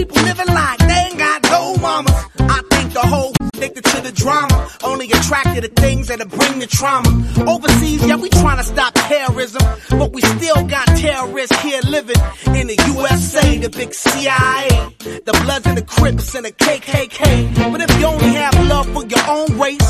People living like they ain't got no mamas. I think the whole addicted to the drama. Only attracted to things that'll bring the trauma. Overseas, yeah, we trying to stop terrorism. But we still got terrorists here living in the USA, the big CIA. The Bloods and the Crips and the KKK. But if you only have love for your own race,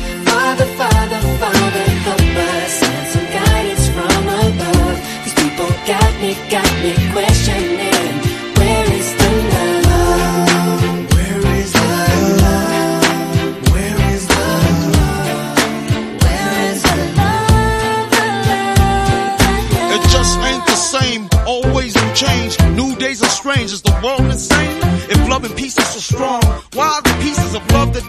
Strange. Is the world insane? If love and peace is so strong, why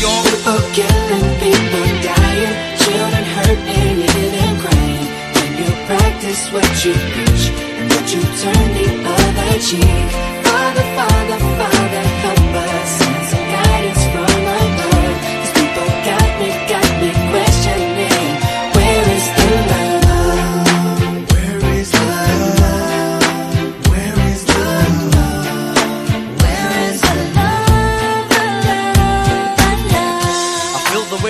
Y'all? People killing, people dying, children hurt and you crying. When you practice what you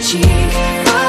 cheek?